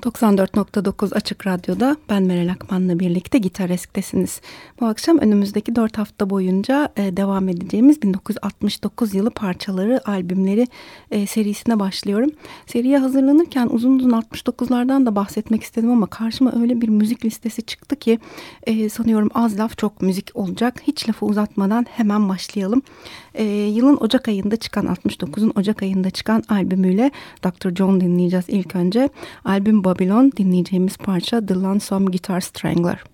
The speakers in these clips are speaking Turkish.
94.9 Açık Radyo'da ben Meral Akman'la birlikte Gitar Esk'tesiniz. Bu akşam önümüzdeki 4 hafta boyunca e, devam edeceğimiz 1969 yılı parçaları, albümleri e, serisine başlıyorum. Seriye hazırlanırken uzun uzun 69'lardan da bahsetmek istedim ama karşıma öyle bir müzik listesi çıktı ki e, sanıyorum az laf çok müzik olacak. Hiç lafı uzatmadan hemen başlayalım. Yılın Ocak ayında çıkan 69'un Ocak ayında çıkan albümüyle Dr. John dinleyeceğiz ilk önce. Albüm Babylon dinleyeceğimiz parça The Lonesome Guitar Strangler.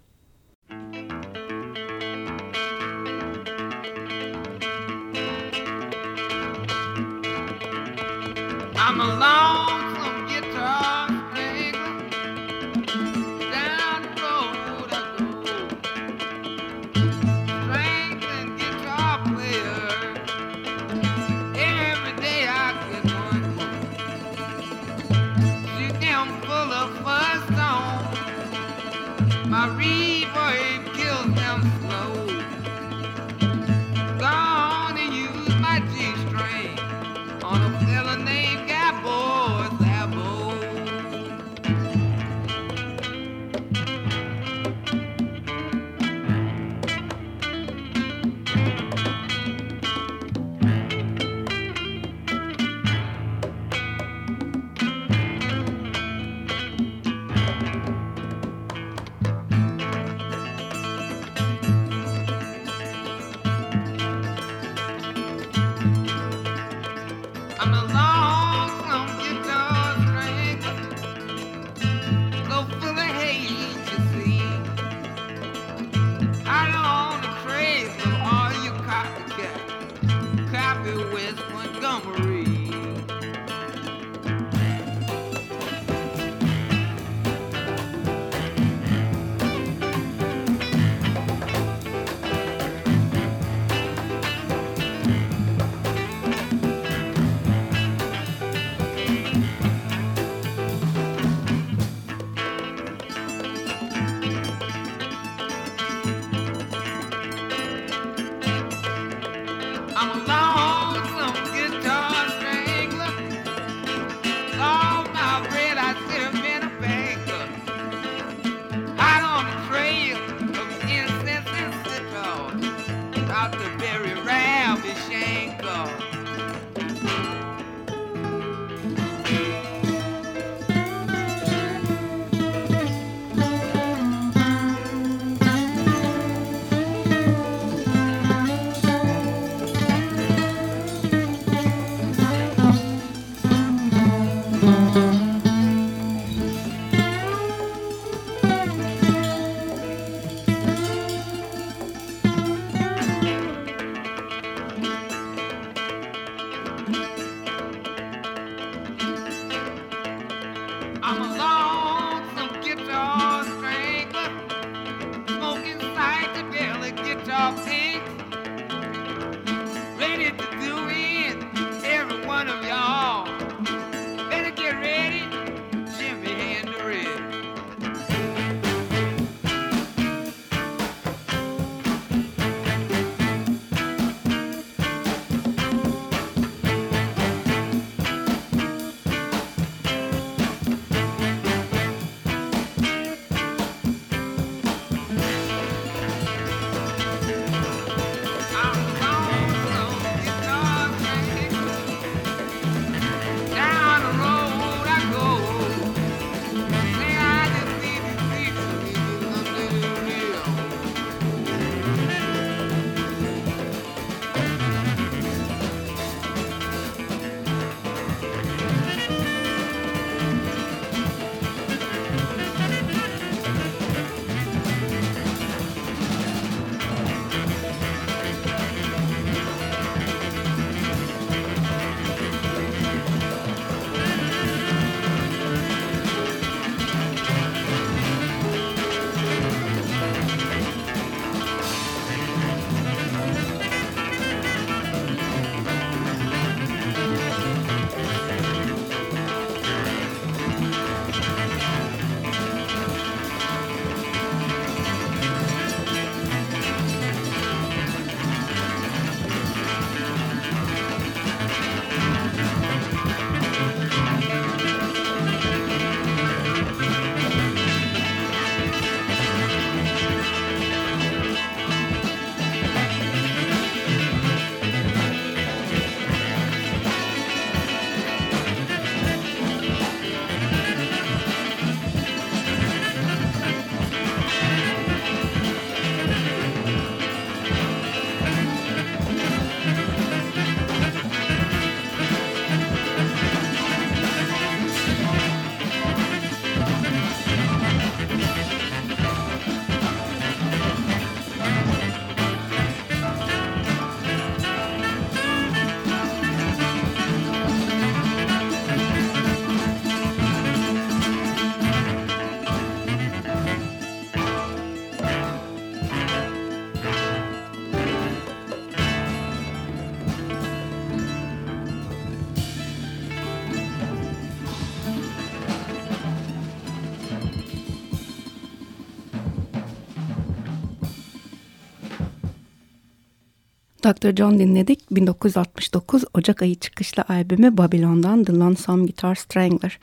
Dr. John dinledik. 1969 Ocak ayı çıkışlı albümü Babylon'dan The Lonesome Guitar Strangler.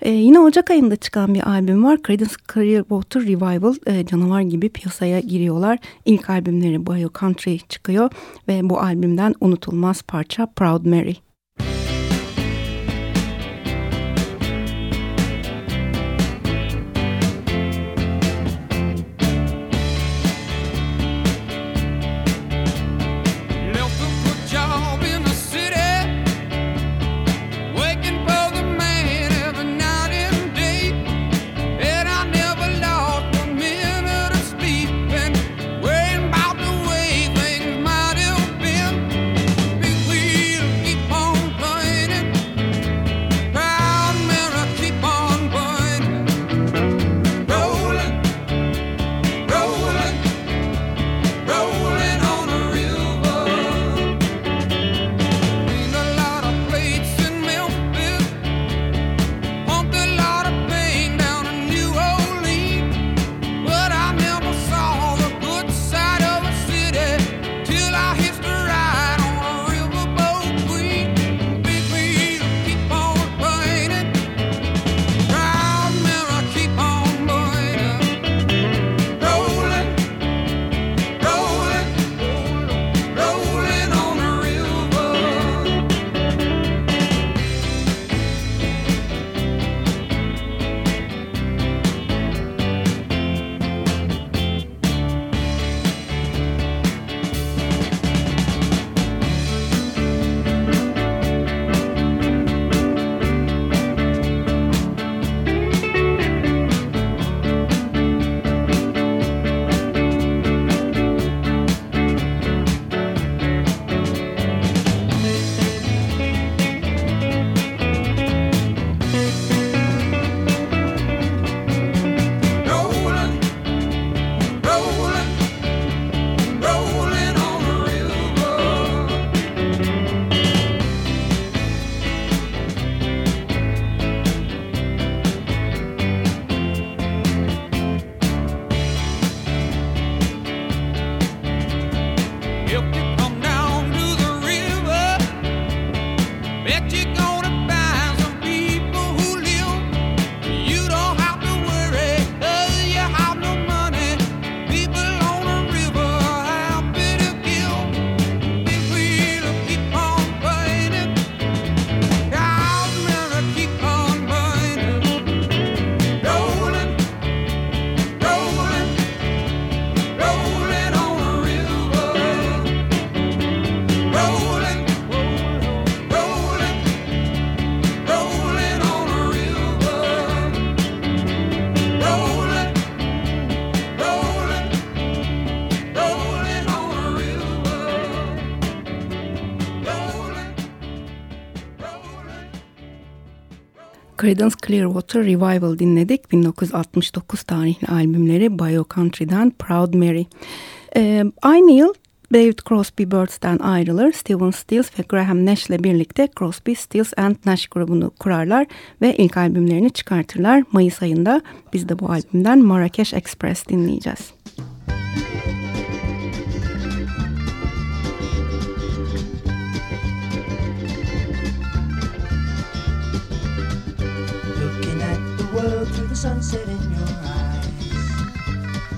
Ee, yine Ocak ayında çıkan bir albüm var. Creedence Clearwater Revival e, canavar gibi piyasaya giriyorlar. İlk albümleri Bio Country çıkıyor ve bu albümden unutulmaz parça Proud Mary. Creedence Clearwater Revival dinledik. 1969 tarihli albümleri Bio Country'den Proud Mary. Ee, aynı yıl David Crosby Birds'ten ayrılır. Steven Stills ve Graham Nash ile birlikte Crosby, Stills and Nash grubunu kurarlar ve ilk albümlerini çıkartırlar. Mayıs ayında biz de bu albümden Marrakesh Express dinleyeceğiz. Sunset in your eyes.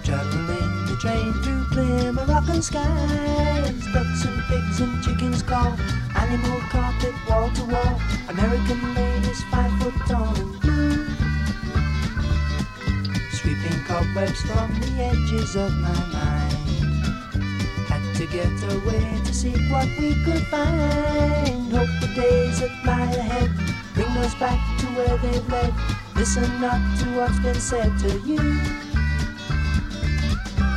Traveling the train through clear Moroccan skies. Ducks and pigs and chickens call. Animal carpet wall to wall. American ladies five foot tall and blue. Sweeping cobwebs from the edges of my mind. Had to get away to seek what we could find. Hope the days that lie ahead bring us back to where they've led. Listen not to what's been said to you.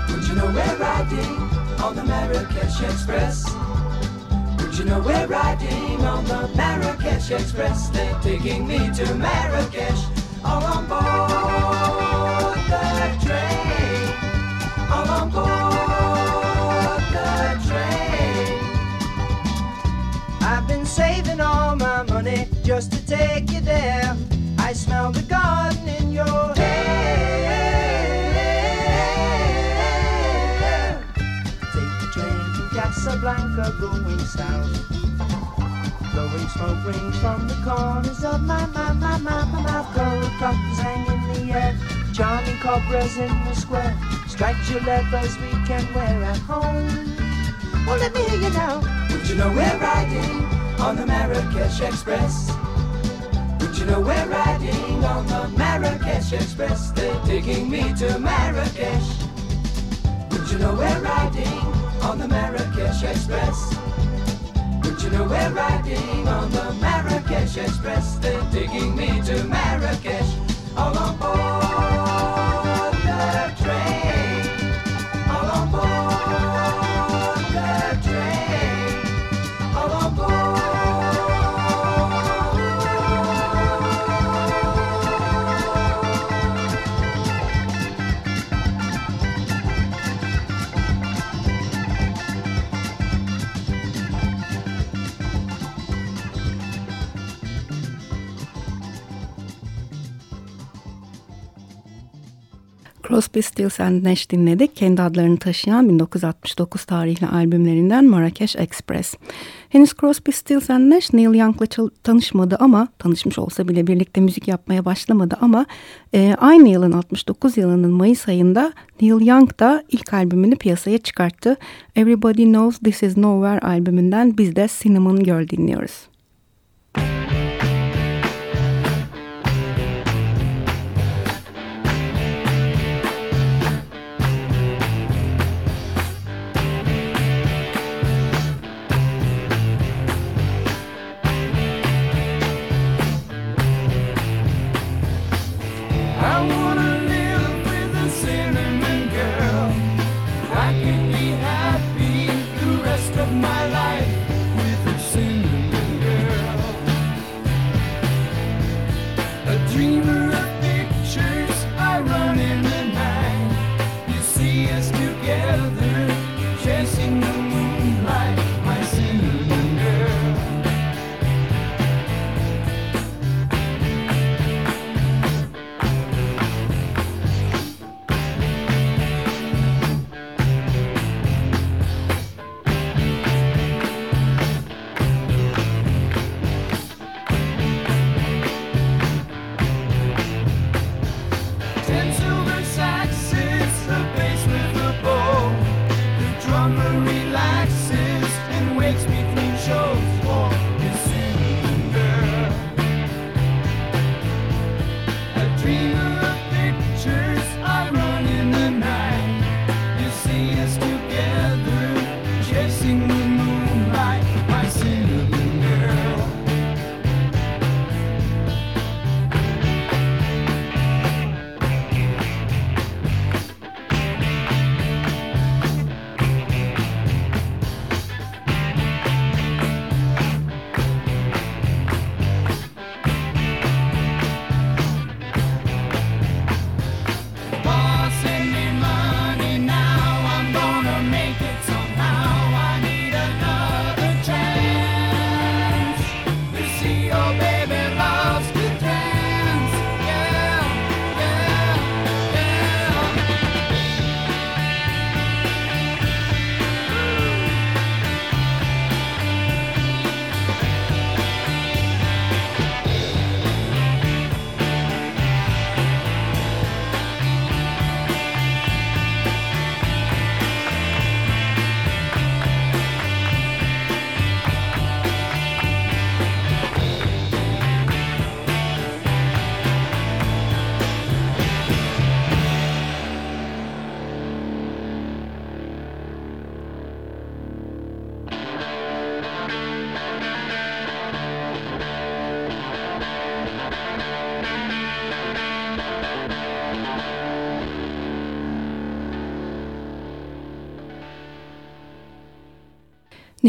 Would you know we're riding on the Marrakesh Express? Would you know we're riding on the Marrakesh Express? They're taking me to Marrakesh, all on board the train, all on board south. Blowing smoke rings from the corners of my, my, my, my, my mouth. Gold coppers hang in the air, charming cobras in the square. Striped your levers we can wear at home. Well, let me hear you now. Would you know we're riding on the Marrakesh Express? Would you know we're riding on the Marrakesh Express? They're taking me to Marrakesh. Would you know we're riding on the Marrakesh Express? You know we're riding on the Marrakesh Express? They're taking me to Marrakesh. All on board Crosby, Stills and Nash dinledik. Kendi adlarını taşıyan 1969 tarihli albümlerinden Marrakesh Express. Henüz Crosby, Stills and Nash Neil Young'la tanışmadı ama tanışmış olsa bile birlikte müzik yapmaya başlamadı ama e, aynı yılın 69 yılının Mayıs ayında Neil Young da ilk albümünü piyasaya çıkarttı. Everybody Knows This Is Nowhere albümünden biz de Cinnamon Girl dinliyoruz.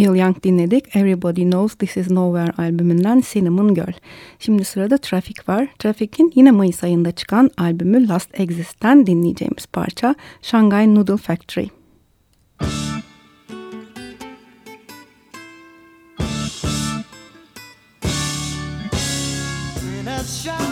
Neil Young dinledik. Everybody Knows This Is Nowhere albümünden Cinnamon Girl. Şimdi sırada Traffic var. Traffic'in yine Mayıs ayında çıkan albümü Last Exist'ten dinleyeceğimiz parça Shanghai Noodle Factory. In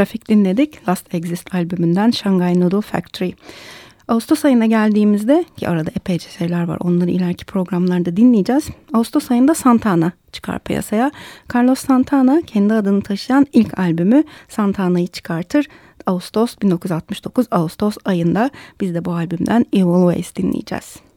Traffic dinledik. Last Exist albümünden Shanghai Noodle Factory. Ağustos ayına geldiğimizde ki arada epeyce şeyler var onları ileriki programlarda dinleyeceğiz. Ağustos ayında Santana çıkar piyasaya. Carlos Santana kendi adını taşıyan ilk albümü Santana'yı çıkartır. Ağustos 1969 Ağustos ayında biz de bu albümden Evil Ways dinleyeceğiz.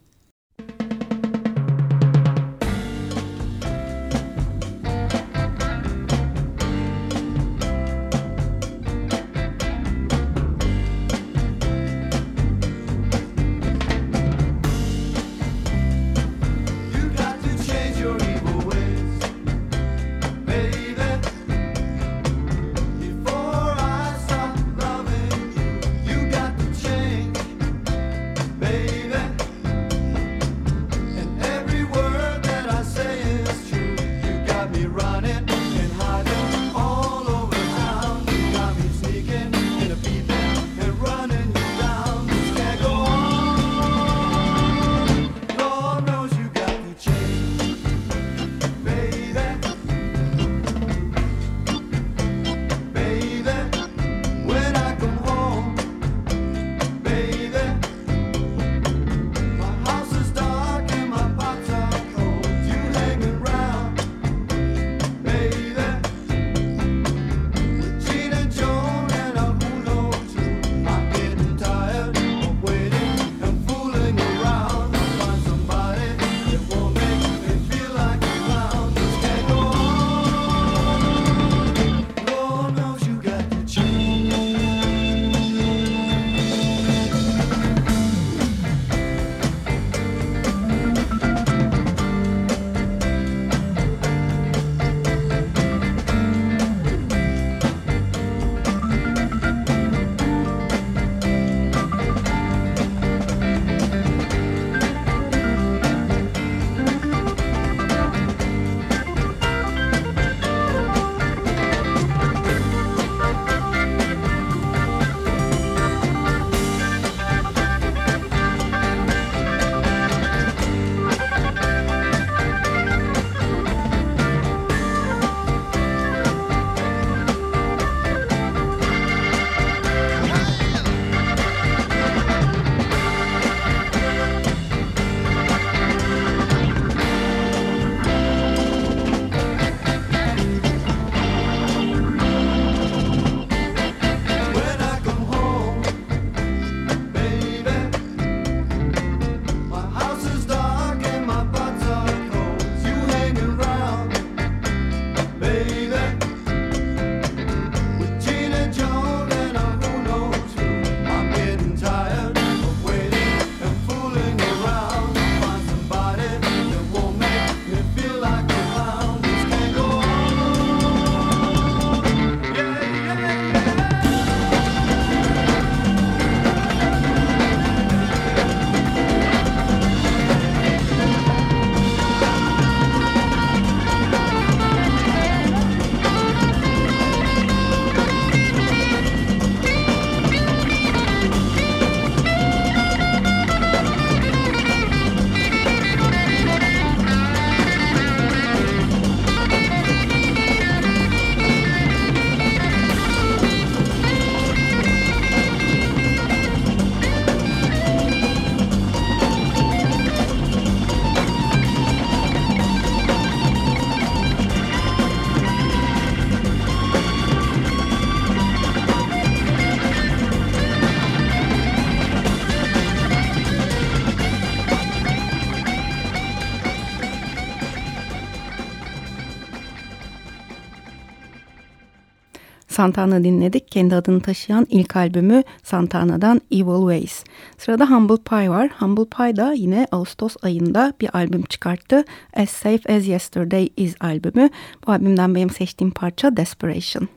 Santana dinledik. Kendi adını taşıyan ilk albümü Santana'dan Evil Ways. Sırada Humble Pie var. Humble Pie da yine Ağustos ayında bir albüm çıkarttı. As Safe As Yesterday Is albümü. Bu albümden benim seçtiğim parça Desperation.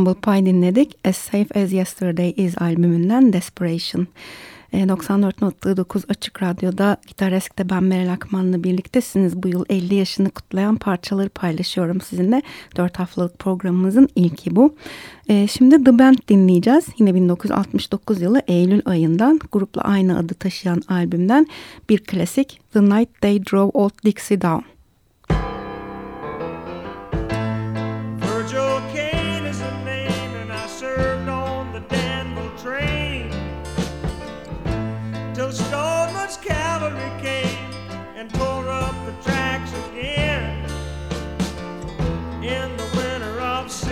Humble Pie dinledik. As Safe As Yesterday Is albümünden Desperation. 94.9 Açık Radyo'da Gitaresk'te ben Meral Akman'la birliktesiniz. Bu yıl 50 yaşını kutlayan parçaları paylaşıyorum sizinle. 4 haftalık programımızın ilki bu. E, şimdi The Band dinleyeceğiz. Yine 1969 yılı Eylül ayından grupla aynı adı taşıyan albümden bir klasik The Night They Drove Old Dixie Down.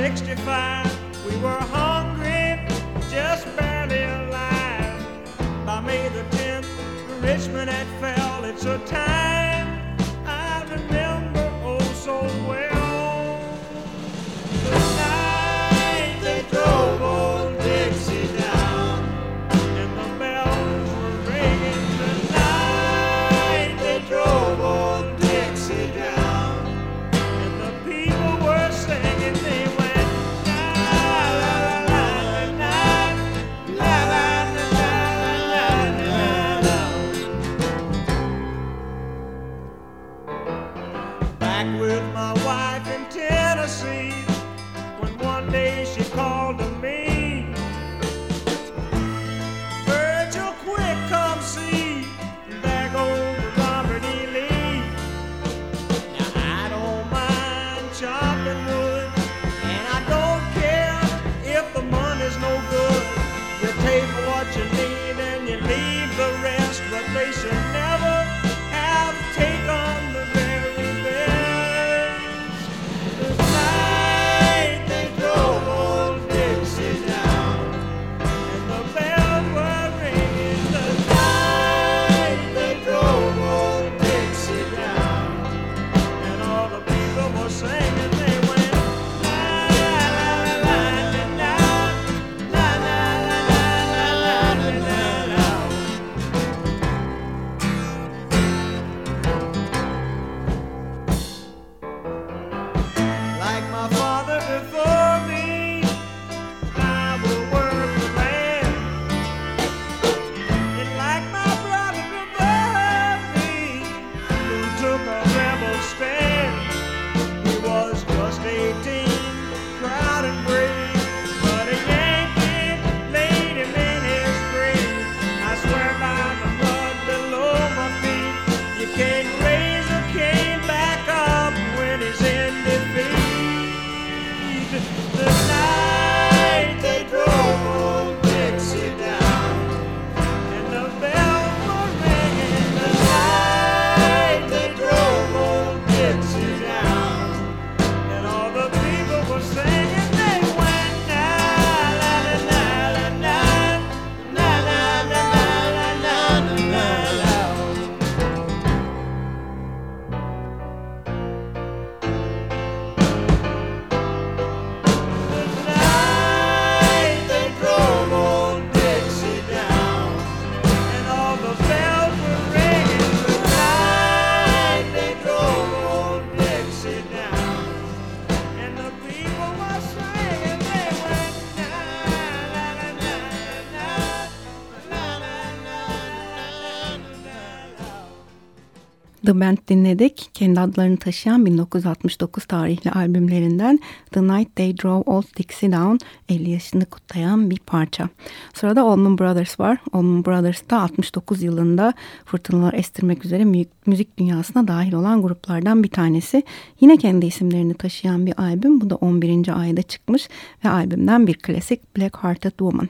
65. We were hungry, just barely alive. By May the 10th, Richmond had fell. It's a time. Band dinledik. Kendi adlarını taşıyan 1969 tarihli albümlerinden The Night They Drove Old Dixie Down 50 yaşını kutlayan bir parça. Sırada Allman Brothers var. Allman Brothers da 69 yılında fırtınalar estirmek üzere müzik dünyasına dahil olan gruplardan bir tanesi. Yine kendi isimlerini taşıyan bir albüm. Bu da 11. ayda çıkmış ve albümden bir klasik Black Hearted Woman.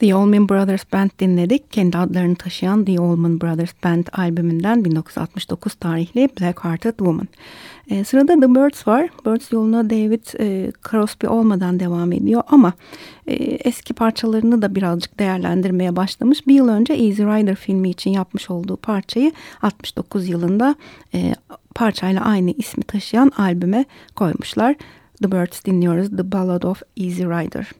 The Allman Brothers Band dinledik. Kendi adlarını taşıyan The Allman Brothers Band albümünden 1969 tarihli Black Hearted Woman. E, sırada The Birds var. Birds yoluna David e, Crosby olmadan devam ediyor ama e, eski parçalarını da birazcık değerlendirmeye başlamış. Bir yıl önce Easy Rider filmi için yapmış olduğu parçayı 69 yılında e, parçayla aynı ismi taşıyan albüme koymuşlar. The Birds dinliyoruz. The Ballad of Easy Rider.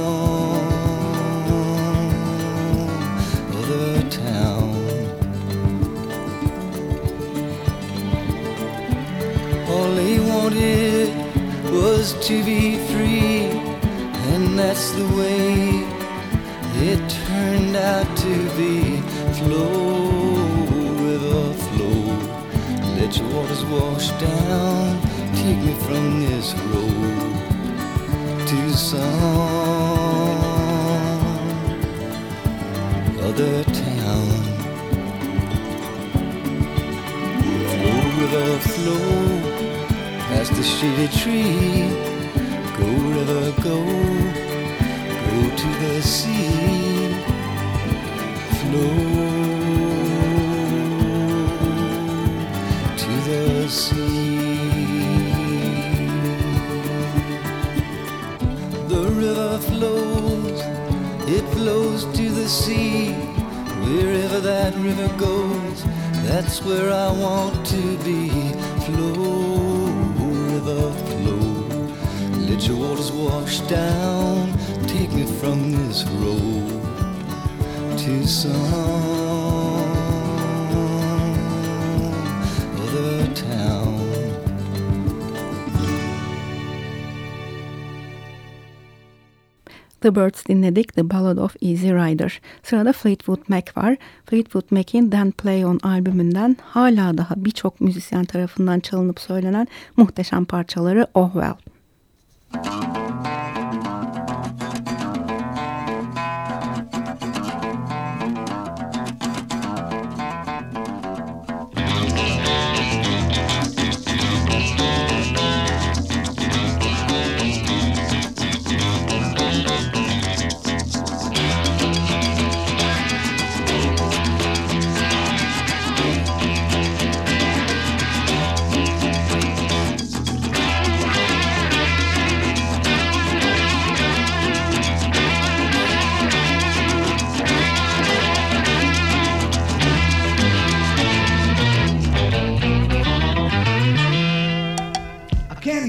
to be free, and that's the way it turned out to be. Flow, river, flow. Let your waters wash down, take me from this road to some other town. Flow, river, flow the shady tree. Go, river, go, go to the sea. Flow to the sea. The river flows, it flows to the sea. Wherever that river goes, that's where I want to be. Flow, Let waters wash down, take me from this road to some other town. The Birds dinledik The Ballad of Easy Rider. Sırada Fleetwood Mac var. Fleetwood Mac'in Then Play On albümünden hala daha birçok müzisyen tarafından çalınıp söylenen muhteşem parçaları Oh Well. Thank you.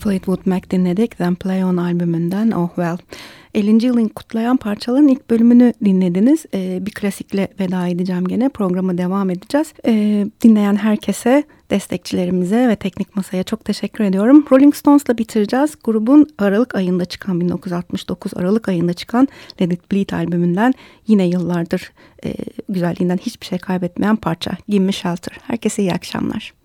Fleetwood Mac dinledik. Then Play On albümünden Oh Well. 50. yılını kutlayan parçaların ilk bölümünü dinlediniz. Ee, bir klasikle veda edeceğim gene. Programa devam edeceğiz. Ee, dinleyen herkese, destekçilerimize ve teknik masaya çok teşekkür ediyorum. Rolling Stones'la bitireceğiz. Grubun Aralık ayında çıkan 1969 Aralık ayında çıkan Let It Bleed albümünden yine yıllardır e, güzelliğinden hiçbir şey kaybetmeyen parça Gimme Shelter. Herkese iyi akşamlar.